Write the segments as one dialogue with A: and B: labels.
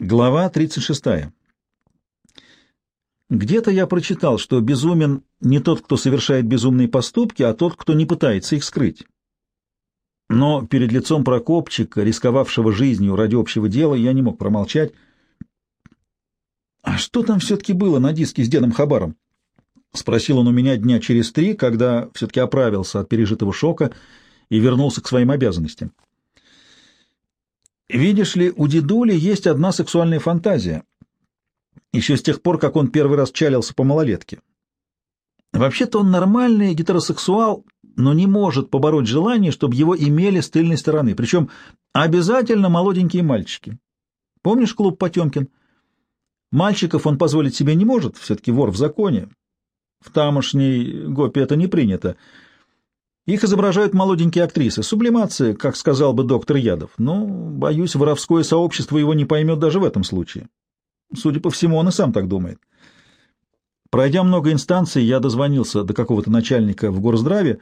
A: Глава 36. Где-то я прочитал, что безумен не тот, кто совершает безумные поступки, а тот, кто не пытается их скрыть. Но перед лицом Прокопчика, рисковавшего жизнью ради общего дела, я не мог промолчать. «А что там все-таки было на диске с дедом Хабаром?» — спросил он у меня дня через три, когда все-таки оправился от пережитого шока и вернулся к своим обязанностям. Видишь ли, у дедули есть одна сексуальная фантазия. Еще с тех пор, как он первый раз чалился по малолетке. Вообще-то он нормальный гетеросексуал, но не может побороть желание, чтобы его имели с тыльной стороны. Причем обязательно молоденькие мальчики. Помнишь клуб Потемкин? Мальчиков он позволить себе не может, все-таки вор в законе. В тамошней ГОПе это не принято. Их изображают молоденькие актрисы. Сублимация, как сказал бы доктор Ядов. Но, боюсь, воровское сообщество его не поймет даже в этом случае. Судя по всему, он и сам так думает. Пройдя много инстанций, я дозвонился до какого-то начальника в горздраве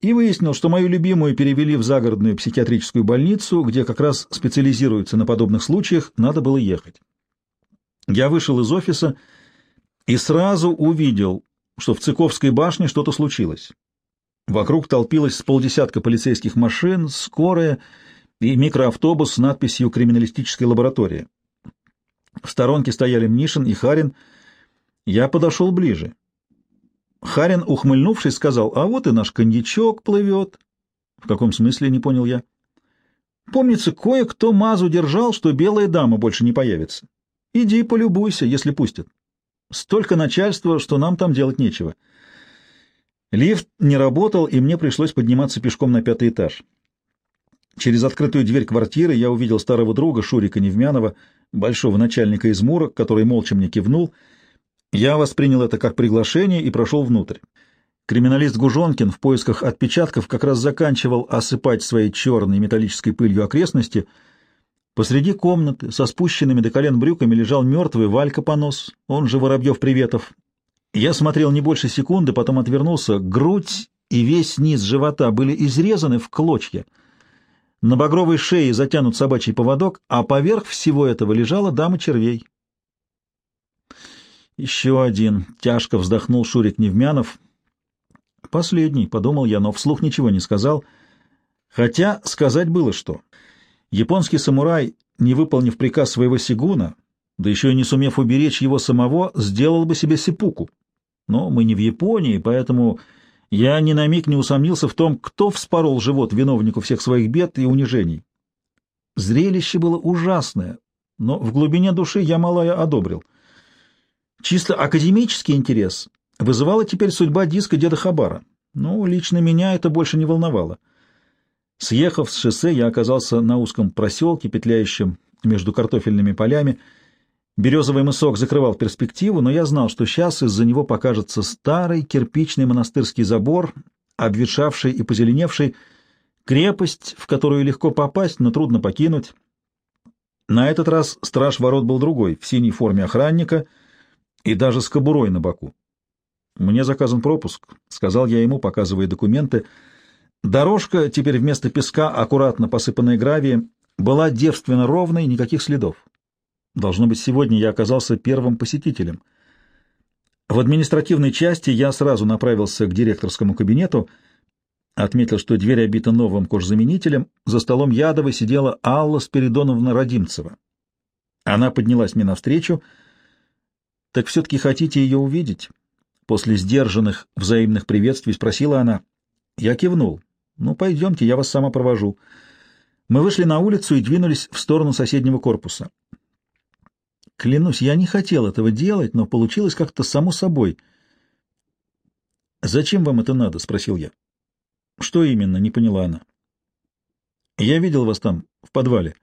A: и выяснил, что мою любимую перевели в загородную психиатрическую больницу, где как раз специализируются на подобных случаях, надо было ехать. Я вышел из офиса и сразу увидел, что в Цыковской башне что-то случилось. Вокруг толпилось с полдесятка полицейских машин, скорая и микроавтобус с надписью «Криминалистическая лаборатория». В сторонке стояли Мнишин и Харин. Я подошел ближе. Харин, ухмыльнувшись, сказал, «А вот и наш коньячок плывет». «В каком смысле?» — не понял я. «Помнится, кое-кто мазу держал, что белая дама больше не появится. Иди полюбуйся, если пустят. Столько начальства, что нам там делать нечего». Лифт не работал, и мне пришлось подниматься пешком на пятый этаж. Через открытую дверь квартиры я увидел старого друга Шурика Невмянова, большого начальника из Мурок, который молча мне кивнул. Я воспринял это как приглашение и прошел внутрь. Криминалист Гужонкин в поисках отпечатков как раз заканчивал осыпать своей черной металлической пылью окрестности. Посреди комнаты со спущенными до колен брюками лежал мертвый Валька Понос, он же Воробьев-Приветов, я смотрел не больше секунды, потом отвернулся. Грудь и весь низ живота были изрезаны в клочья. На багровой шее затянут собачий поводок, а поверх всего этого лежала дама червей. Еще один. Тяжко вздохнул Шурик Невмянов. Последний, — подумал я, но вслух ничего не сказал. Хотя сказать было что. Японский самурай, не выполнив приказ своего сигуна, да еще и не сумев уберечь его самого, сделал бы себе сипуку. Но мы не в Японии, поэтому я ни на миг не усомнился в том, кто вспорол живот виновнику всех своих бед и унижений. Зрелище было ужасное, но в глубине души я малая одобрил. Чисто академический интерес вызывала теперь судьба диска деда Хабара. Но лично меня это больше не волновало. Съехав с шоссе, я оказался на узком проселке, петляющем между картофельными полями, Березовый мысок закрывал перспективу, но я знал, что сейчас из-за него покажется старый кирпичный монастырский забор, обветшавший и позеленевший, крепость, в которую легко попасть, но трудно покинуть. На этот раз страж ворот был другой, в синей форме охранника и даже с кобурой на боку. «Мне заказан пропуск», — сказал я ему, показывая документы. Дорожка, теперь вместо песка, аккуратно посыпанная гравием, была девственно ровной, никаких следов. Должно быть, сегодня я оказался первым посетителем. В административной части я сразу направился к директорскому кабинету, отметил, что дверь обита новым кожзаменителем, за столом Ядова сидела Алла Спиридоновна Родимцева. Она поднялась мне навстречу. «Так все-таки хотите ее увидеть?» После сдержанных взаимных приветствий спросила она. Я кивнул. «Ну, пойдемте, я вас сама провожу». Мы вышли на улицу и двинулись в сторону соседнего корпуса. Клянусь, я не хотел этого делать, но получилось как-то само собой. «Зачем вам это надо?» — спросил я. «Что именно?» — не поняла она. «Я видел вас там, в подвале.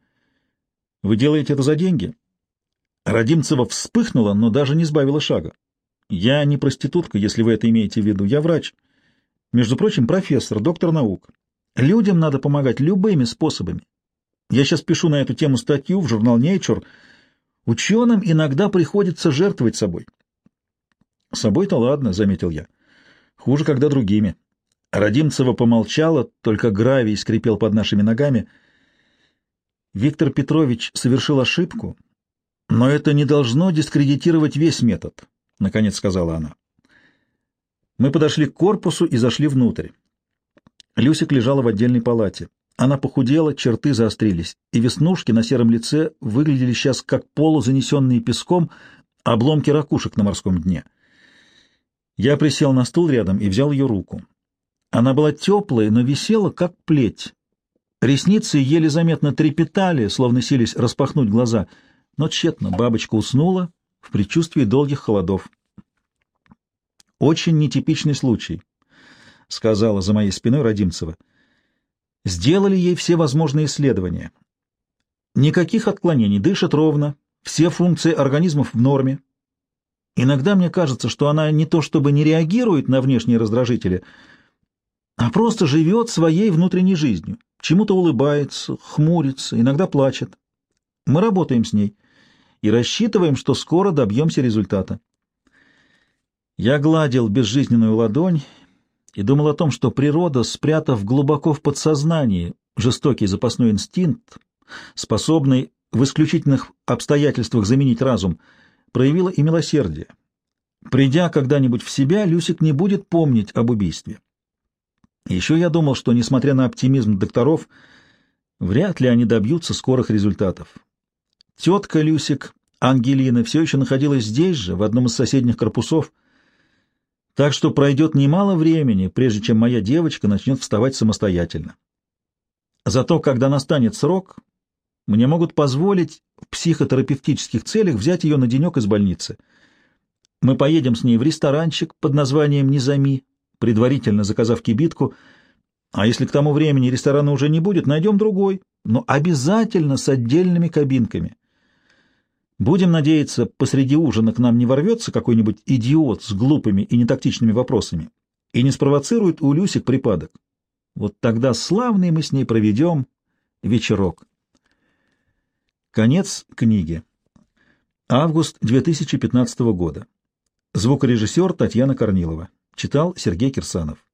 A: Вы делаете это за деньги?» Родимцева вспыхнула, но даже не сбавила шага. «Я не проститутка, если вы это имеете в виду. Я врач. Между прочим, профессор, доктор наук. Людям надо помогать любыми способами. Я сейчас пишу на эту тему статью в журнал Nature — Ученым иногда приходится жертвовать собой. Собой-то ладно, — заметил я. Хуже, когда другими. Родимцева помолчала, только гравий скрипел под нашими ногами. Виктор Петрович совершил ошибку, но это не должно дискредитировать весь метод, — наконец сказала она. Мы подошли к корпусу и зашли внутрь. Люсик лежала в отдельной палате. Она похудела, черты заострились, и веснушки на сером лице выглядели сейчас как полузанесенные песком обломки ракушек на морском дне. Я присел на стул рядом и взял ее руку. Она была теплая, но висела, как плеть. Ресницы еле заметно трепетали, словно сились распахнуть глаза, но тщетно бабочка уснула в предчувствии долгих холодов. «Очень нетипичный случай», — сказала за моей спиной Родимцева. «Сделали ей все возможные исследования. Никаких отклонений, дышит ровно, все функции организмов в норме. Иногда мне кажется, что она не то чтобы не реагирует на внешние раздражители, а просто живет своей внутренней жизнью, чему-то улыбается, хмурится, иногда плачет. Мы работаем с ней и рассчитываем, что скоро добьемся результата. Я гладил безжизненную ладонь и думал о том, что природа, спрятав глубоко в подсознании жестокий запасной инстинкт, способный в исключительных обстоятельствах заменить разум, проявила и милосердие. Придя когда-нибудь в себя, Люсик не будет помнить об убийстве. Еще я думал, что, несмотря на оптимизм докторов, вряд ли они добьются скорых результатов. Тетка Люсик, Ангелина, все еще находилась здесь же, в одном из соседних корпусов, так что пройдет немало времени, прежде чем моя девочка начнет вставать самостоятельно. Зато, когда настанет срок, мне могут позволить в психотерапевтических целях взять ее на денек из больницы. Мы поедем с ней в ресторанчик под названием «Низами», предварительно заказав кибитку, а если к тому времени ресторана уже не будет, найдем другой, но обязательно с отдельными кабинками. Будем надеяться, посреди ужина к нам не ворвется какой-нибудь идиот с глупыми и нетактичными вопросами и не спровоцирует у Люсик припадок. Вот тогда славный мы с ней проведем вечерок. Конец книги. Август 2015 года. Звукорежиссер Татьяна Корнилова. Читал Сергей Кирсанов.